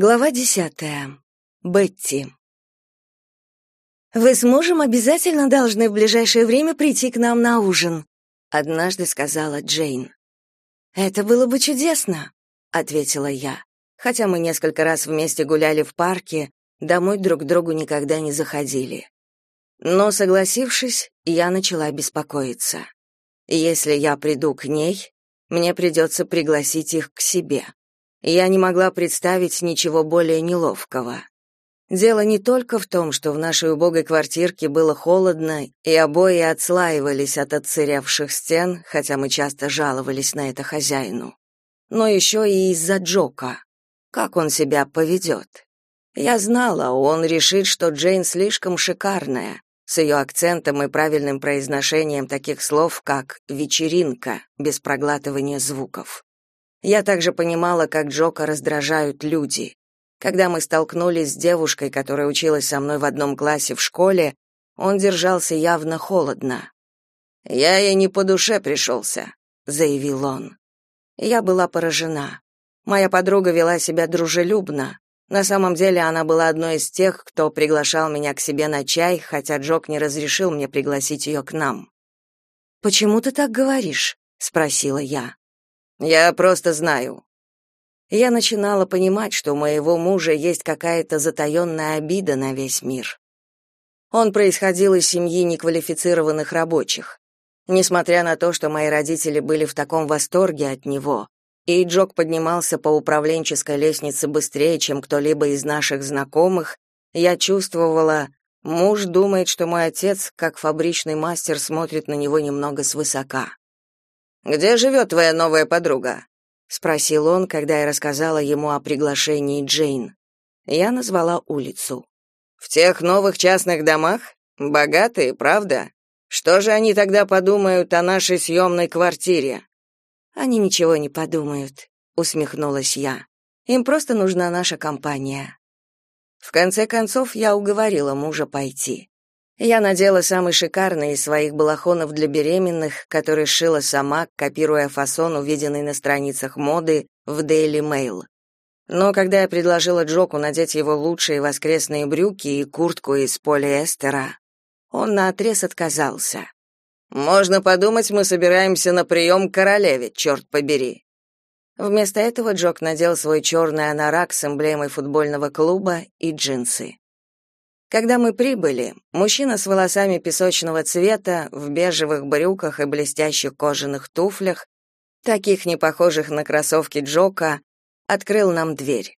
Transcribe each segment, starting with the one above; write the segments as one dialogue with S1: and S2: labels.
S1: Глава десятая. Бетти. «Вы с мужем обязательно должны в ближайшее время прийти к нам на ужин», — однажды сказала Джейн. «Это было бы чудесно», — ответила я. Хотя мы несколько раз вместе гуляли в парке, домой друг к другу никогда не заходили. Но, согласившись, я начала беспокоиться. Если я приду к ней, мне придется пригласить их к себе. Я не могла представить ничего более неловкого. Дело не только в том, что в нашей убогой квартирке было холодно, и обои отслаивались от отсыревших стен, хотя мы часто жаловались на это хозяину, но еще и из-за Джока. Как он себя поведет? Я знала, он решит, что Джейн слишком шикарная, с ее акцентом и правильным произношением таких слов, как «вечеринка», без проглатывания звуков. Я также понимала, как Джока раздражают люди. Когда мы столкнулись с девушкой, которая училась со мной в одном классе в школе, он держался явно холодно. «Я ей не по душе пришелся», — заявил он. Я была поражена. Моя подруга вела себя дружелюбно. На самом деле она была одной из тех, кто приглашал меня к себе на чай, хотя Джок не разрешил мне пригласить ее к нам. «Почему ты так говоришь?» — спросила я. Я просто знаю. Я начинала понимать, что у моего мужа есть какая-то затаённая обида на весь мир. Он происходил из семьи неквалифицированных рабочих. Несмотря на то, что мои родители были в таком восторге от него, и Джок поднимался по управленческой лестнице быстрее, чем кто-либо из наших знакомых, я чувствовала, муж думает, что мой отец, как фабричный мастер, смотрит на него немного свысока. Где живет твоя новая подруга? спросил он, когда я рассказала ему о приглашении Джейн. Я назвала улицу. В тех новых частных домах? Богатые, правда? Что же они тогда подумают о нашей съемной квартире? Они ничего не подумают, усмехнулась я. Им просто нужна наша компания. В конце концов я уговорила мужа пойти. Я надела самый шикарный из своих балахонов для беременных, который шила сама, копируя фасон, увиденный на страницах моды в Daily Mail. Но когда я предложила Джоку надеть его лучшие воскресные брюки и куртку из полиэстера, он наотрез отказался. «Можно подумать, мы собираемся на прием к королеве, черт побери». Вместо этого Джок надел свой черный анорак с эмблемой футбольного клуба и джинсы. Когда мы прибыли, мужчина с волосами песочного цвета, в бежевых брюках и блестящих кожаных туфлях, таких не похожих на кроссовки Джока, открыл нам дверь.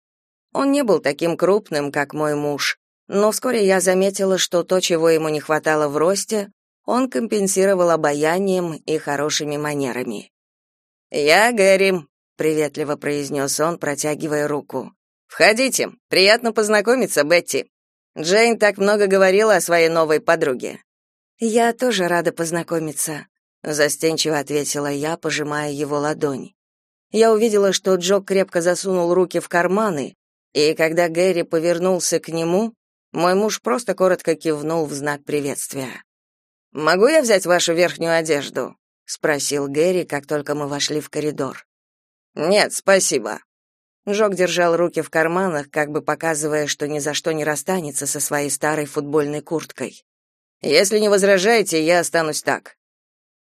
S1: Он не был таким крупным, как мой муж, но вскоре я заметила, что то, чего ему не хватало в росте, он компенсировал обаянием и хорошими манерами. «Я Гэри», — приветливо произнес он, протягивая руку. «Входите. Приятно познакомиться, Бетти». Джейн так много говорила о своей новой подруге. Я тоже рада познакомиться, застенчиво ответила я, пожимая его ладонь. Я увидела, что Джок крепко засунул руки в карманы, и когда Гэри повернулся к нему, мой муж просто коротко кивнул в знак приветствия. «Могу я взять вашу верхнюю одежду?» — спросил Гэри, как только мы вошли в коридор. «Нет, спасибо», Жок держал руки в карманах, как бы показывая, что ни за что не расстанется со своей старой футбольной курткой. Если не возражаете, я останусь так.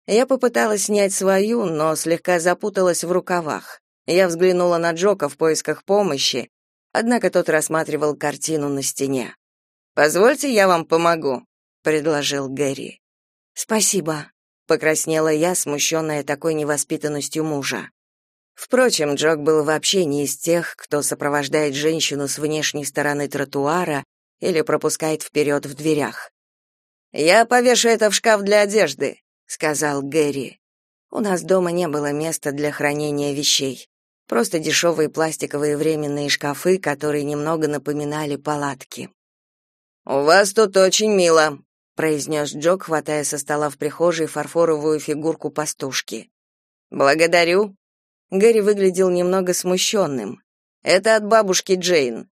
S1: Я попыталась снять свою, но слегка запуталась в рукавах. Я взглянула на Джока в поисках помощи, однако тот рассматривал картину на стене. Позвольте, я вам помогу, предложил Гэри. Спасибо, покраснела я, смущенная такой невоспитанностью мужа. Впрочем, Джок был вообще не из тех, кто сопровождает женщину с внешней стороны тротуара или пропускает вперед в дверях. «Я повешу это в шкаф для одежды», — сказал Гэри. У нас дома не было места для хранения вещей. Просто дешевые пластиковые временные шкафы, которые немного напоминали палатки. «У вас тут очень мило», — произнес Джок, хватая со стола в прихожей фарфоровую фигурку пастушки. «Благодарю», Гэри выглядел немного смущенным. «Это от бабушки Джейн».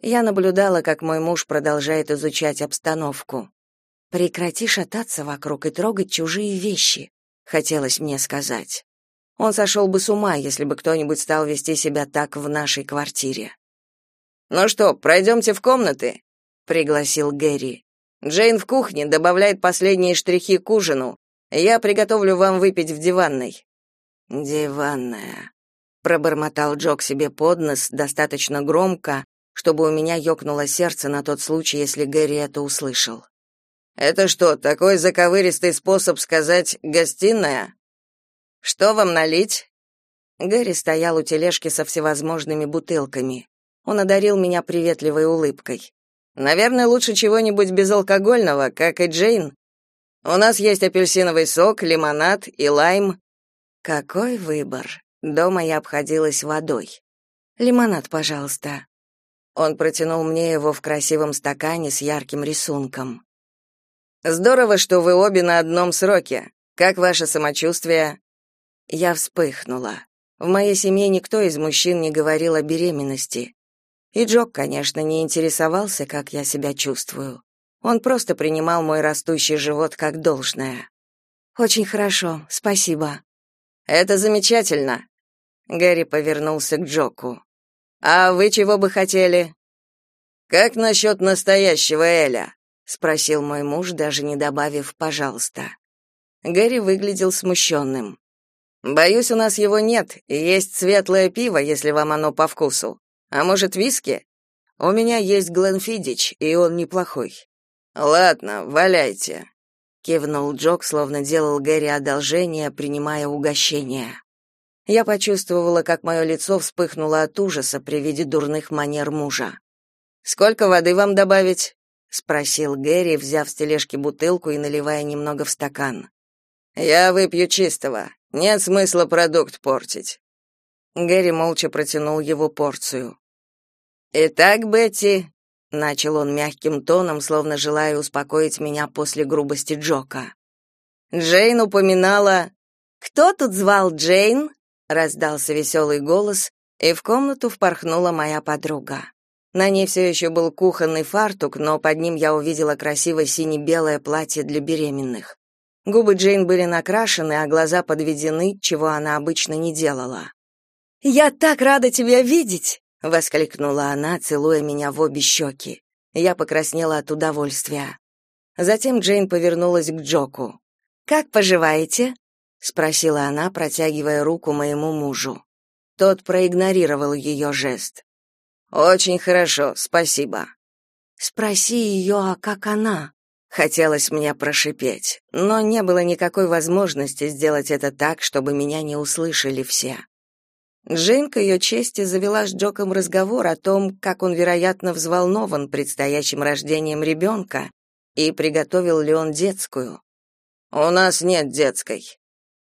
S1: Я наблюдала, как мой муж продолжает изучать обстановку. «Прекрати шататься вокруг и трогать чужие вещи», — хотелось мне сказать. Он сошел бы с ума, если бы кто-нибудь стал вести себя так в нашей квартире.
S2: Ну что, пройдемте в комнаты, пригласил Гэри. Джейн в кухне добавляет последние штрихи к ужину. Я приготовлю вам выпить в диванной.
S1: Диванная, пробормотал Джок себе под нос достаточно громко, чтобы у меня ёкнуло сердце на тот случай, если Гэри это услышал.
S2: Это что, такой заковыристый способ сказать гостиная? Что вам налить?
S1: Гэри стоял у тележки со всевозможными бутылками. Он одарил меня приветливой улыбкой.
S2: Наверное, лучше чего-нибудь безалкогольного, как и Джейн. У нас есть апельсиновый сок, лимонад и лайм.
S1: Какой выбор. Дома я обходилась водой. Лимонад, пожалуйста. Он протянул мне его в красивом стакане с ярким рисунком.
S2: Здорово, что вы обе на одном сроке. Как ваше самочувствие?
S1: Я вспыхнула. В моей семье никто из мужчин не говорил о беременности. И Джок, конечно, не интересовался, как я себя чувствую. Он просто принимал мой растущий живот как должное. Очень хорошо, спасибо.
S2: Это замечательно. Гэри повернулся к Джоку. А вы чего бы хотели? Как насчет настоящего Эля? спросил мой муж, даже не добавив «пожалуйста». Гэри выглядел смущенным. Боюсь, у нас его нет. Есть светлое пиво, если вам оно по вкусу. А может, виски? У меня есть Гленфидич, и он неплохой. Ладно, валяйте, кивнул Джок, словно делал Гэри одолжение, принимая угощение. Я почувствовала, как мое лицо вспыхнуло от ужаса при виде дурных манер мужа. Сколько воды вам добавить? спросил Гэри, взяв с тележки бутылку и наливая немного в стакан. Я выпью чистого. Нет смысла продукт портить. Гэри молча протянул его порцию. «Итак, Бетти», — начал он мягким тоном, словно желая успокоить меня после грубости Джока. Джейн упоминала... «Кто тут звал Джейн?» — раздался веселый голос, и в комнату впорхнула моя подруга. На ней все еще был кухонный фартук, но под ним я увидела красивое сине-белое платье для беременных. Губы Джейн были накрашены, а глаза подведены, чего она обычно не делала. «Я так рада тебя видеть!» — воскликнула она, целуя меня в обе щеки. Я покраснела от удовольствия. Затем Джейн повернулась к Джоку. «Как поживаете?» — спросила она, протягивая руку моему мужу. Тот проигнорировал ее жест. «Очень хорошо, спасибо». «Спроси ее, а как она?» Хотелось мне прошипеть, но не было никакой возможности сделать это так, чтобы меня не услышали все. Джейн к ее чести завела с Джоком разговор о том, как он, вероятно, взволнован предстоящим рождением ребенка и приготовил ли он детскую. «У нас нет детской».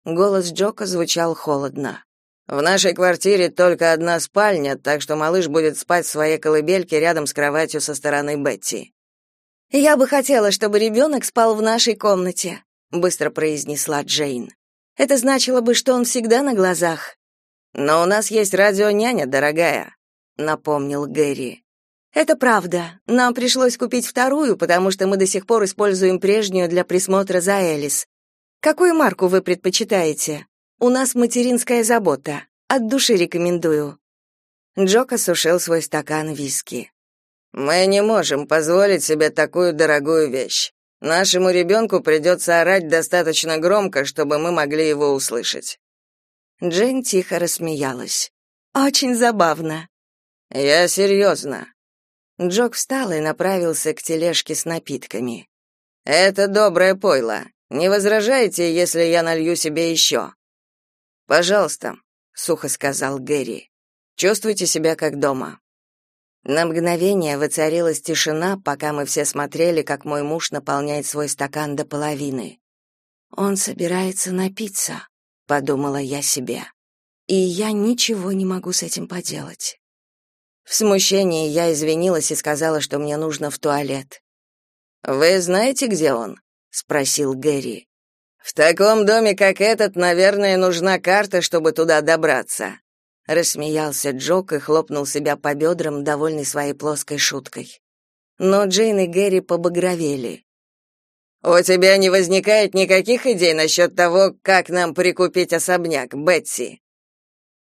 S2: Голос Джока звучал холодно. «В нашей квартире только одна спальня, так что малыш будет спать в своей колыбельке рядом с кроватью со стороны Бетти». «Я бы хотела, чтобы ребенок спал в нашей комнате», — быстро произнесла Джейн. «Это значило бы, что он всегда на глазах, но у нас есть радионяня, дорогая, напомнил Гэри. Это правда. Нам пришлось купить вторую, потому что мы до сих пор используем прежнюю для присмотра за Элис. Какую марку вы предпочитаете? У нас материнская забота. От души рекомендую. Джок осушил свой стакан виски. Мы не можем позволить себе такую дорогую вещь. Нашему ребенку придется орать достаточно громко, чтобы мы могли его услышать. Джейн тихо рассмеялась. Очень забавно. Я серьезно». Джок встал и направился к тележке с напитками. Это доброе пойло. Не возражаете, если я налью себе еще?» Пожалуйста, сухо сказал Гэри. Чувствуйте себя как дома. На мгновение воцарилась тишина, пока мы все смотрели, как мой муж наполняет свой стакан до половины. Он собирается напиться подумала я себе. И я ничего не могу с этим поделать. В смущении я извинилась и сказала, что мне нужно в туалет. Вы знаете, где он? спросил Гэри. В таком доме, как этот, наверное, нужна карта, чтобы туда добраться. Рассмеялся Джок и хлопнул себя по бедрам, довольный своей плоской шуткой. Но Джейн и Гэри побагровели. У тебя не возникает никаких идей насчет того, как нам прикупить особняк, Бетси?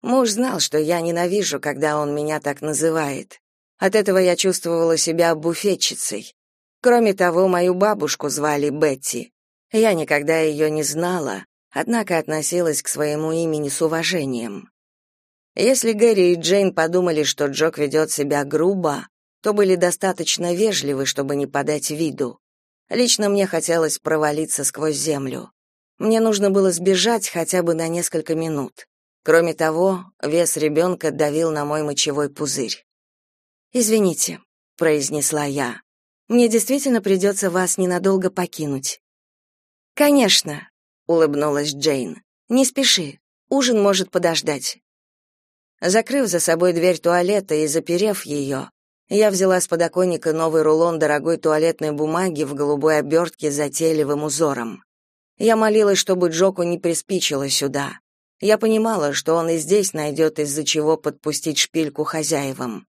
S2: Муж знал, что я ненавижу, когда он меня так называет. От этого я чувствовала себя буфетчицей. Кроме того, мою бабушку звали Бетти. Я никогда ее не знала, однако относилась к своему имени с уважением. Если Гэри и Джейн подумали, что Джок ведет себя грубо, то были достаточно вежливы, чтобы не подать виду. Лично мне хотелось провалиться сквозь землю. Мне нужно было сбежать хотя бы на несколько минут. Кроме того, вес ребенка давил на мой мочевой пузырь. «Извините», — произнесла я. «Мне действительно придется вас ненадолго покинуть». «Конечно», — улыбнулась Джейн. «Не спеши. Ужин может подождать». Закрыв за собой дверь туалета и заперев ее, я взяла с подоконника новый рулон дорогой туалетной бумаги в голубой обертке с затейливым узором. Я молилась, чтобы Джоку не приспичило сюда. Я понимала, что он и здесь найдет из-за чего подпустить шпильку хозяевам.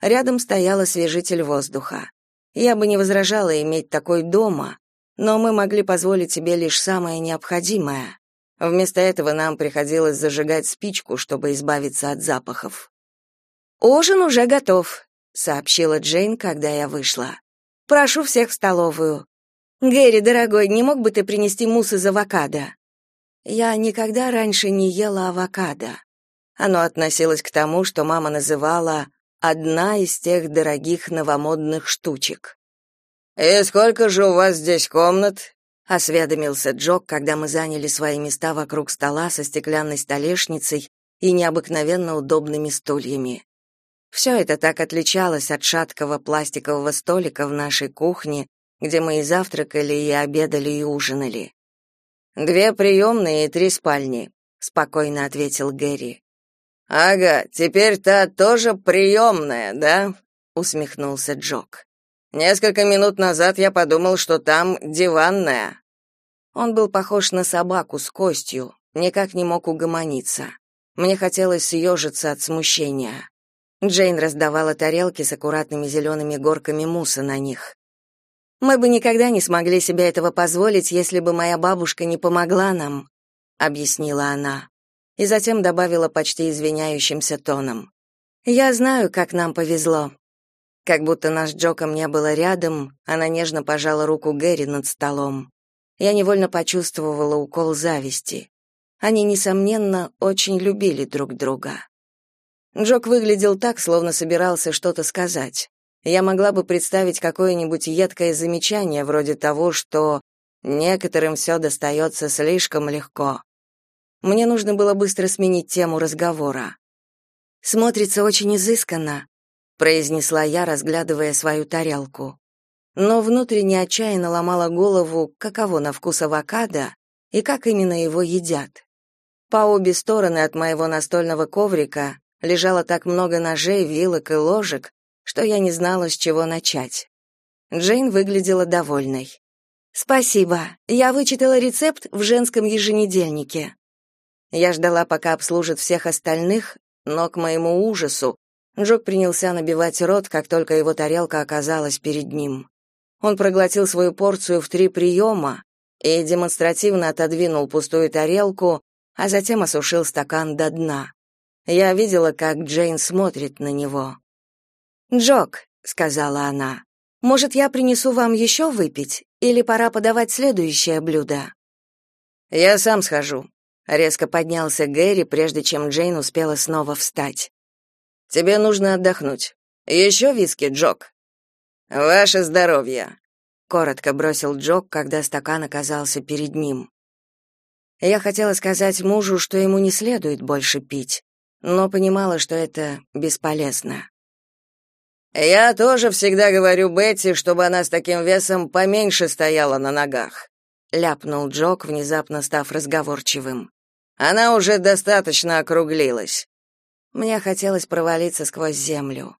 S2: Рядом стоял освежитель воздуха. Я бы не возражала иметь такой дома, но мы могли позволить себе лишь самое необходимое. Вместо этого нам приходилось зажигать спичку, чтобы избавиться от запахов. «Ужин уже готов», — сообщила Джейн, когда я вышла. «Прошу всех в столовую. Гэри, дорогой, не мог бы ты принести мусс из авокадо?» Я никогда раньше не ела авокадо. Оно относилось к тому, что мама называла Одна из тех дорогих новомодных штучек. «И сколько же у вас здесь комнат?» — осведомился Джок, когда мы заняли свои места вокруг стола со стеклянной столешницей и необыкновенно удобными стульями. Все это так отличалось от шаткого пластикового столика в нашей кухне, где мы и завтракали, и обедали, и ужинали. «Две приемные и три спальни», — спокойно ответил Гэри. Ага, теперь та тоже приемная, да? усмехнулся Джок. Несколько минут назад я подумал, что там диванная. Он был похож на собаку с костью, никак не мог угомониться. Мне хотелось съежиться от смущения. Джейн раздавала тарелки с аккуратными зелеными горками мусса на них. Мы бы никогда не смогли себе этого позволить, если бы моя бабушка не помогла нам, объяснила она и затем добавила почти извиняющимся тоном. «Я знаю, как нам повезло». Как будто наш Джоком не было рядом, она нежно пожала руку Гэри над столом. Я невольно почувствовала укол зависти. Они, несомненно, очень любили друг друга. Джок выглядел так, словно собирался что-то сказать. Я могла бы представить какое-нибудь едкое замечание вроде того, что некоторым все достается слишком легко. Мне нужно было быстро сменить тему разговора. Смотрится очень изысканно, произнесла я, разглядывая свою тарелку. Но внутренне отчаянно ломала голову, каково на вкус авокадо и как именно его едят. По обе стороны от моего настольного коврика лежало так много ножей, вилок и ложек, что я не знала, с чего начать. Джейн выглядела довольной. Спасибо. Я вычитала рецепт в женском еженедельнике. Я ждала, пока обслужат всех остальных, но к моему ужасу Джок принялся набивать рот, как только его тарелка оказалась перед ним. Он проглотил свою порцию в три приема и демонстративно отодвинул пустую тарелку, а затем осушил стакан до дна. Я видела, как Джейн смотрит на него. «Джок», — сказала она, — «может, я принесу вам еще выпить, или пора подавать следующее блюдо?» «Я сам схожу», Резко поднялся Гэри, прежде чем Джейн успела снова встать. Тебе нужно отдохнуть. Еще виски, Джок. Ваше здоровье, коротко бросил Джок, когда стакан оказался перед ним. Я хотела сказать мужу, что ему не следует больше пить, но понимала, что это бесполезно. Я тоже всегда говорю Бетти, чтобы она с таким весом поменьше стояла на ногах, ляпнул Джок, внезапно став разговорчивым. Она уже достаточно округлилась. Мне хотелось провалиться сквозь землю.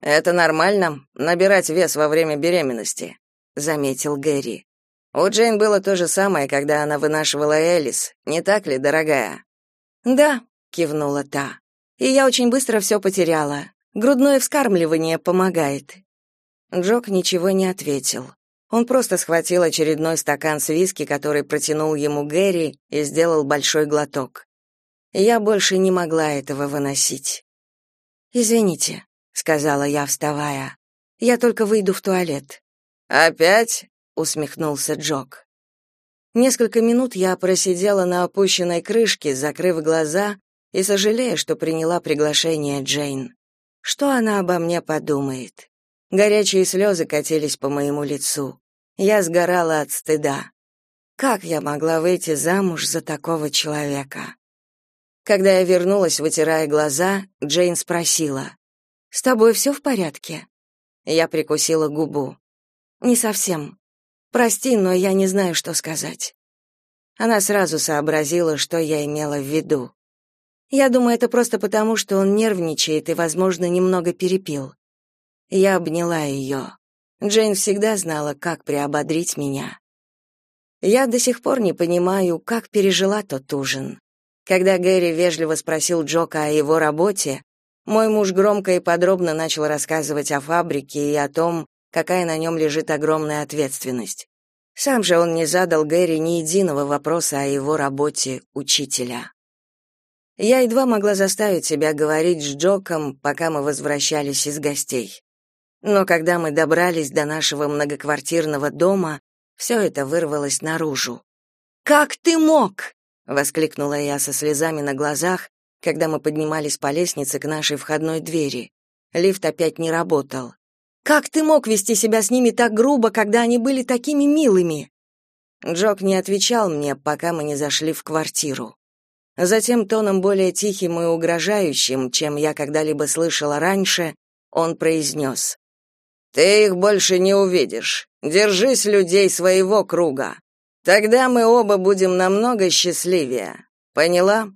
S2: Это нормально набирать вес во время беременности, заметил Гэри. У Джейн было то же самое, когда она вынашивала Элис, не так ли, дорогая? Да, кивнула та. И я очень быстро все потеряла. Грудное вскармливание помогает. Джок ничего не ответил. Он просто схватил очередной стакан с виски, который протянул ему Гэри, и сделал большой глоток. Я больше не могла этого выносить. «Извините»,
S1: сказала я, вставая. Я только выйду в туалет.
S2: Опять?
S1: усмехнулся Джок. Несколько минут я просидела на опущенной крышке, закрыв глаза и сожалея, что приняла приглашение Джейн. Что она обо мне подумает? Горячие слезы катились по моему лицу. Я сгорала от стыда. Как я могла выйти замуж за такого человека? Когда я вернулась, вытирая глаза, Джейн спросила: "С тобой все в порядке?" Я прикусила губу. "Не совсем. Прости, но я не знаю, что сказать". Она сразу сообразила, что я имела в виду. Я думаю, это просто потому, что он нервничает и, возможно, немного перепил. Я обняла ее. Джейн всегда знала, как приободрить меня. Я до сих пор не понимаю, как пережила тот ужин. Когда Гэри вежливо спросил Джока о его работе, мой муж громко и подробно начал рассказывать о фабрике и о том, какая на нем лежит огромная ответственность. Сам же он не задал Гэри ни единого вопроса о его работе учителя. Я едва могла заставить себя говорить с Джоком, пока мы возвращались из гостей. Но когда мы добрались до нашего многоквартирного дома, все это вырвалось наружу. «Как ты мог?» — воскликнула я со слезами на глазах, когда мы поднимались по лестнице к нашей входной двери. Лифт опять не работал. «Как ты мог вести себя с ними так грубо, когда они были такими милыми?» Джок не отвечал мне, пока мы не зашли в квартиру. Затем тоном более тихим и угрожающим, чем я когда-либо слышала раньше, он произнес. «Ты их больше не увидишь. Держись людей своего круга. Тогда мы оба будем намного счастливее. Поняла?»